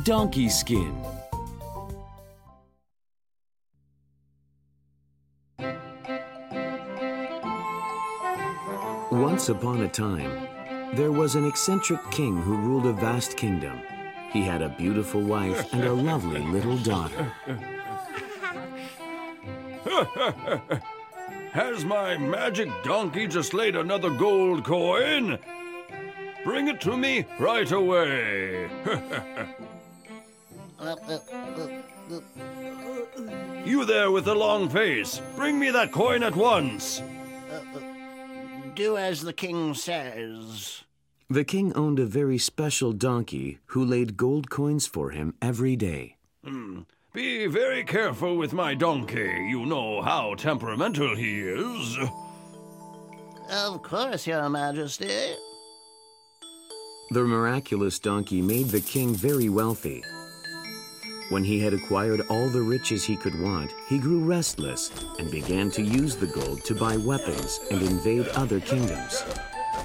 Donkey Skin. Once upon a time, there was an eccentric king who ruled a vast kingdom. He had a beautiful wife and a lovely little daughter. Has my magic donkey just laid another gold coin? Bring it to me right away. you there with the long face, bring me that coin at once. Do as the king says. The king owned a very special donkey who laid gold coins for him every day. Hmm. Be very careful with my donkey. You know how temperamental he is. Of course, Your Majesty. The miraculous donkey made the king very wealthy. When he had acquired all the riches he could want, he grew restless and began to use the gold to buy weapons and invade other kingdoms.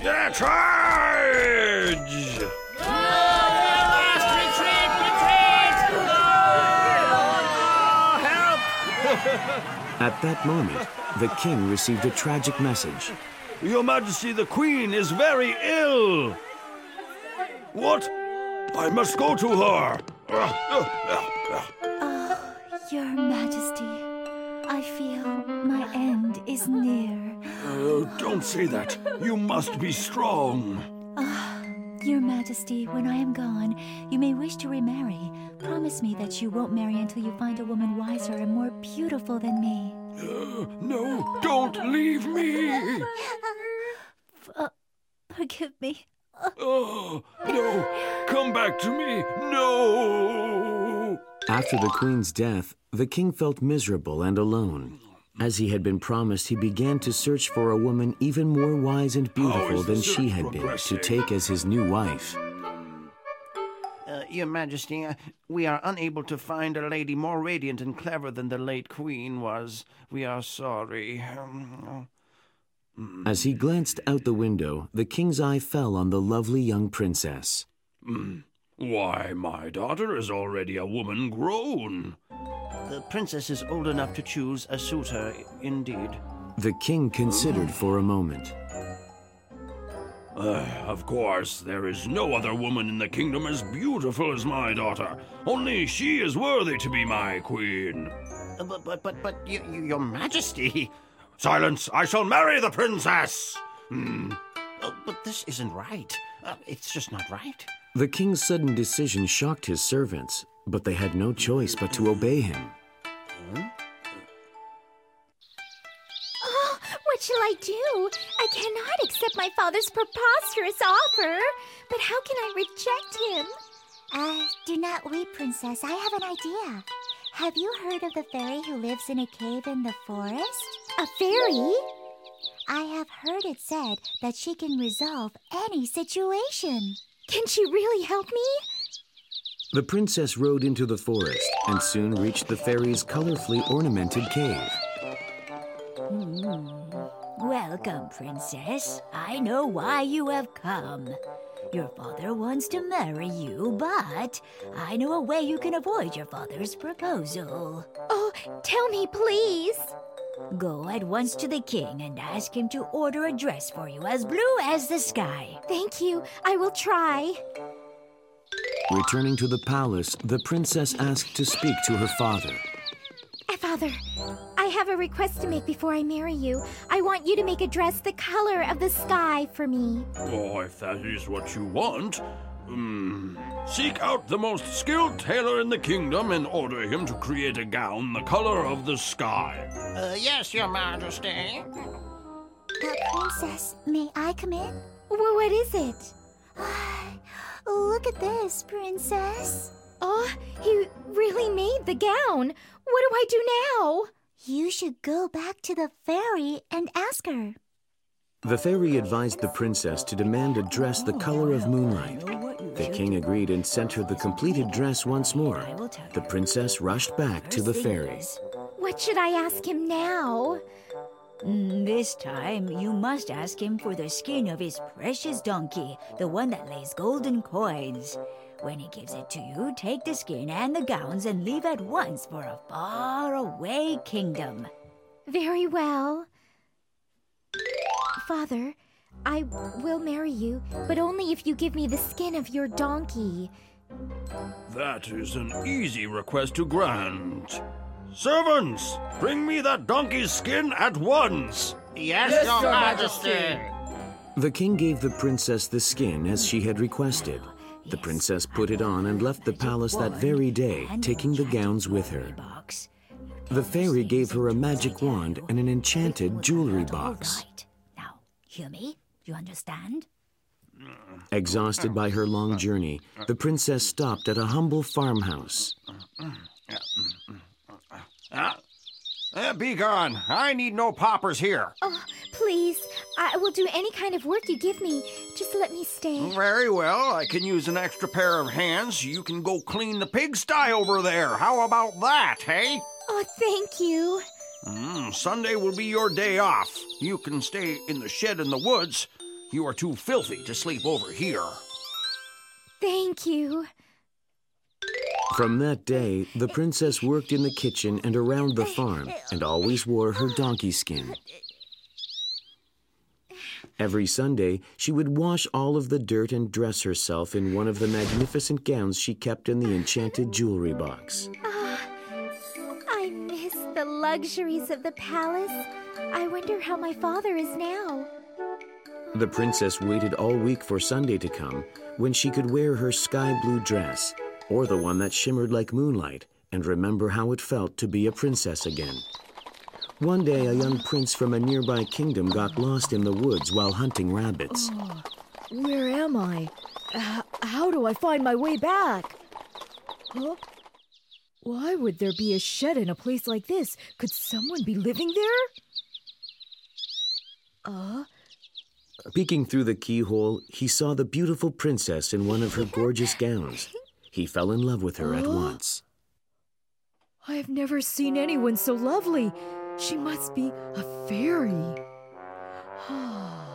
Yeah, charge! At that moment, the king received a tragic message. Your Majesty, the Queen is very ill. What? I must go to her. Your Majesty, I feel my end is near. Uh, don't say that. You must be strong. Ah, Your Majesty, when I am gone, you may wish to remarry. Promise me that you won't marry until you find a woman wiser and more beautiful than me. Uh, no, don't leave me. Forgive me. Oh, no. Come back to me. No. After the queen's death, the king felt miserable and alone. As he had been promised, he began to search for a woman even more wise and beautiful than she had been to take as his new wife. Uh, Your Majesty, uh, we are unable to find a lady more radiant and clever than the late Queen was. We are sorry. Um, As he glanced out the window, the king's eye fell on the lovely young princess. Why, my daughter is already a woman grown. the princess is old enough to choose a suitor, indeed. The king considered for a moment. Uh, of course, there is no other woman in the kingdom as beautiful as my daughter. Only she is worthy to be my queen. Uh, but, but, but, but, y- y- Your Majesty. Silence! I shall marry the princess! Hmm. Uh, but this isn't right. Uh, it's just not right. The king's sudden decision shocked his servants, but they had no choice but to obey him. Oh, what shall I do? I cannot accept my father's preposterous offer. But how can I reject him? Uh, do not weep, Princess. I have an idea. Have you heard of the fairy who lives in a cave in the forest? A fairy? I have heard it said that she can resolve any situation. Can she really help me? The princess rode into the forest and soon reached the fairy's colorfully ornamented cave. Hmm. Welcome, Princess. I know why you have come. Your father wants to marry you, but I know a way you can avoid your father's proposal. Oh, tell me, please. Go at once to the king and ask him to order a dress for you as blue as the sky. Thank you. I will try. Returning to the palace, the princess asked to speak to her father. Uh, Father, I have a request to make before I marry you. I want you to make a dress the color of the sky for me. Oh, if that is what you want, um, seek out the most skilled tailor in the kingdom and order him to create a gown the color of the sky. Uh, yes, Your Majesty. Uh, Princess, may I come in? Well, what is it? Look at this, Princess. Oh, he really made the gown. What do I do now? You should go back to the fairy and ask her. The fairy advised the princess to demand a dress the color of moonlight. The king agreed and sent her the completed dress once more. The princess rushed back to the fairy. What should I ask him now? Mm, This time, you must ask him for the skin of his precious donkey, the one that lays golden coins. When he gives it to you, take the skin and the gowns and leave at once for a far away kingdom. Very well. Father, I will marry you, but only if you give me the skin of your donkey. That is an easy request to grant. Servants, bring me that donkey's skin at once. Yes, Your Majesty. The king gave the princess the skin as she had requested. The princess put it on and left the palace that very day, taking the gowns with her. The fairy gave her a magic wand and an enchanted jewelry box. All right. Hear me? You understand? Exhausted by her long journey, the princess stopped at a humble farmhouse. Uh, be gone. I need no paupers here. Oh, please, I will do any kind of work you give me. Just let me stay. Very well. I can use an extra pair of hands. You can go clean the pigsty over there. How about that, hey? Oh, thank you. Mm, Sunday will be your day off. You can stay in the shed in the woods. You are too filthy to sleep over here. Thank you. From that day, the princess worked in the kitchen and around the farm and always wore her donkey skin. Every Sunday, she would wash all of the dirt and dress herself in one of the magnificent gowns she kept in the enchanted jewelry box. I miss the luxuries of the palace. I wonder how my father is now. The princess waited all week for Sunday to come when she could wear her sky blue dress or the one that shimmered like moonlight and remember how it felt to be a princess again. One day, a young prince from a nearby kingdom got lost in the woods while hunting rabbits. Oh, where am I? H- how do I find my way back? Huh? Why would there be a shed in a place like this? Could someone be living there? Uh, Peeking through the keyhole, he saw the beautiful princess in one of her gorgeous gowns. He fell in love with her at once. I have never seen anyone so lovely. She must be a fairy.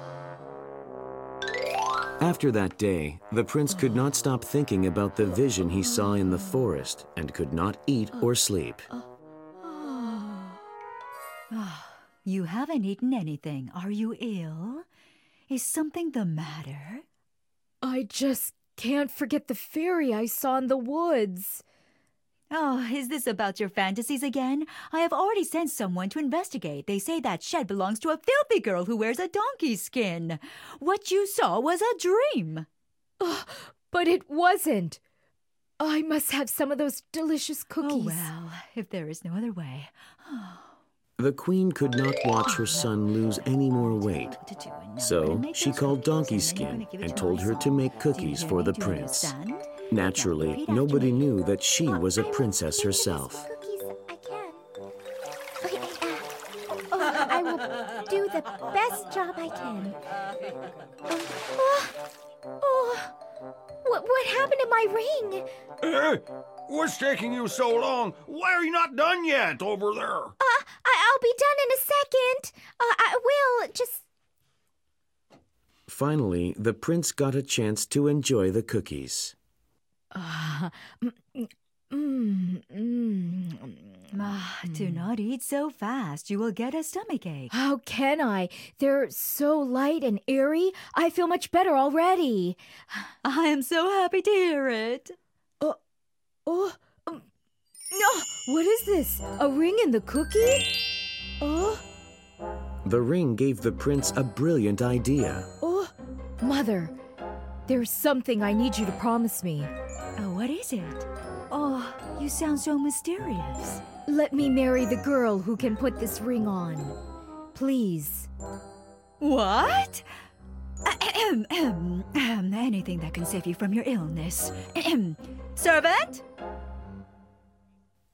After that day, the prince could not stop thinking about the vision he saw in the forest and could not eat or sleep. You haven't eaten anything. Are you ill? Is something the matter? I just can't forget the fairy I saw in the woods. Oh, is this about your fantasies again? I have already sent someone to investigate. They say that shed belongs to a filthy girl who wears a donkey's skin. What you saw was a dream. Oh, But it wasn't. I must have some of those delicious oh, cookies. Oh, well, if there is no other way. The queen could not watch her son lose any more weight. What to do and know, but So she called Donkey and then you're Skin gonna give it and told her to make cookies for the Do you prince. Understand? Naturally, Now repeat after nobody knew that she was a princess herself. I can. Okay, uh, oh, I will do the best job I can. Oh, oh, what, what happened to my ring? Eh? What's taking you so long? Why are you not done yet over there? Uh, I, I'll be done in a second. Uh, I will just. Finally, the prince got a chance to enjoy the cookies. Mm, mm. Ah, do not eat so fast. You will get a stomachache. How can I? They're so light and airy. I feel much better already. I am so happy to hear it. Oh, um, no! What is this? A ring in the cookie? Oh, The ring gave the prince a brilliant idea. oh, Mother, there's something I need you to promise me. Oh, what is it? Oh, you sound so mysterious. Let me marry the girl who can put this ring on. Please. What? Ahem, ahem, ahem, Anything that can save you from your illness. Ahem. Servant?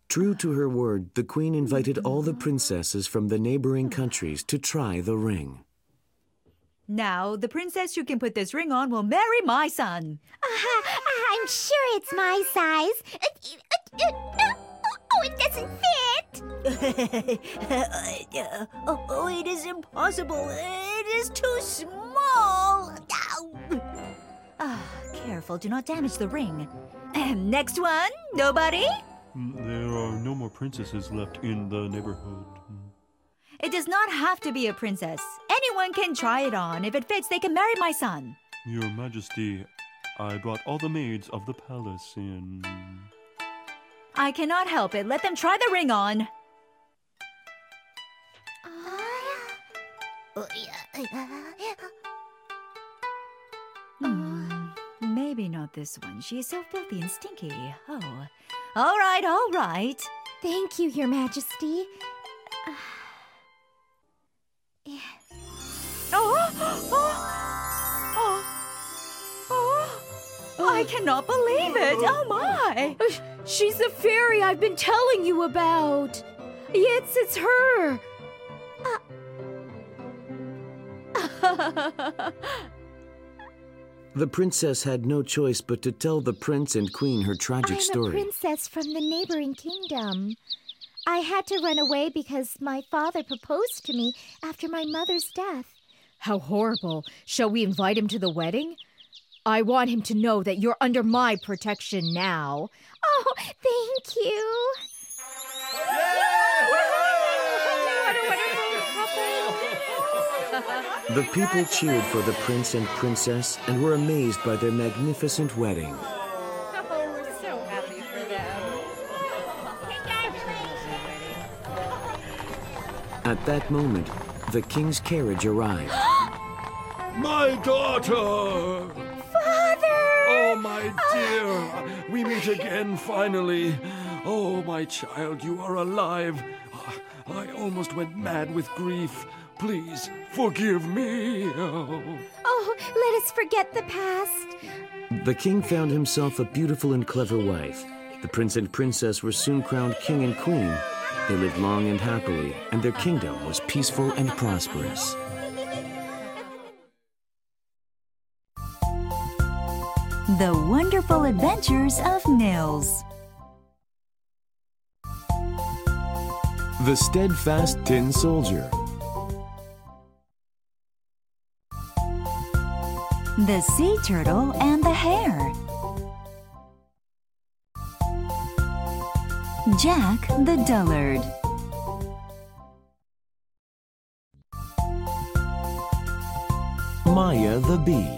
True to her word, the queen invited all the princesses from the neighboring countries to try the ring. Now, the princess you can put this ring on will marry my son. Uh, I'm sure it's my size. Uh, uh, uh, oh, oh, it doesn't fit. oh, oh, it is impossible. It is too small. Ow. Ah, careful, do not damage the ring. Next one, nobody? Mm, there are no more princesses left in the neighborhood. It does not have to be a princess. Anyone can try it on. If it fits, they can marry my son. Your Majesty, I brought all the maids of the palace in. I cannot help it. Let them try the ring on. Hmm, maybe not this one. She is so filthy and stinky. Oh. All right, all right. Thank you, Your Majesty. Cannot believe it. Oh my. Uh, She's the fairy I've been telling you about. Yes, it's her. The princess had no choice but to tell the prince and queen her tragic I'm story. a princess from the neighboring kingdom. I had to run away because my father proposed to me after my mother's death. How horrible. Shall we invite him to the wedding? I want him to know that you're under my protection now. Oh, thank you. The people cheered for the prince and princess and were amazed by their magnificent wedding. At that moment, the king's carriage arrived. My daughter! Father! Oh, my dear! We meet again finally. Oh, my child, you are alive. I almost went mad with grief. Please forgive me. Oh. Oh, let us forget the past. The king found himself a beautiful and clever wife. The prince and princess were soon crowned king and queen. They lived long and happily, and their kingdom was peaceful and prosperous. The Wonderful Adventures of Nils. The Steadfast Tin Soldier. The Sea Turtle and the Hare. Jack the Dullard. Maya the Bee.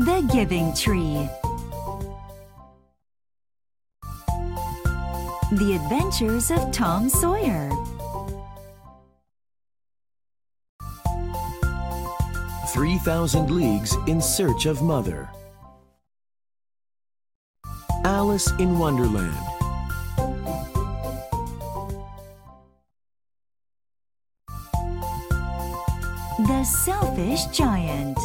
The Giving Tree. The Adventures of Tom Sawyer. Three Thousand Leagues in Search of Mother. Alice in Wonderland. The Selfish Giant.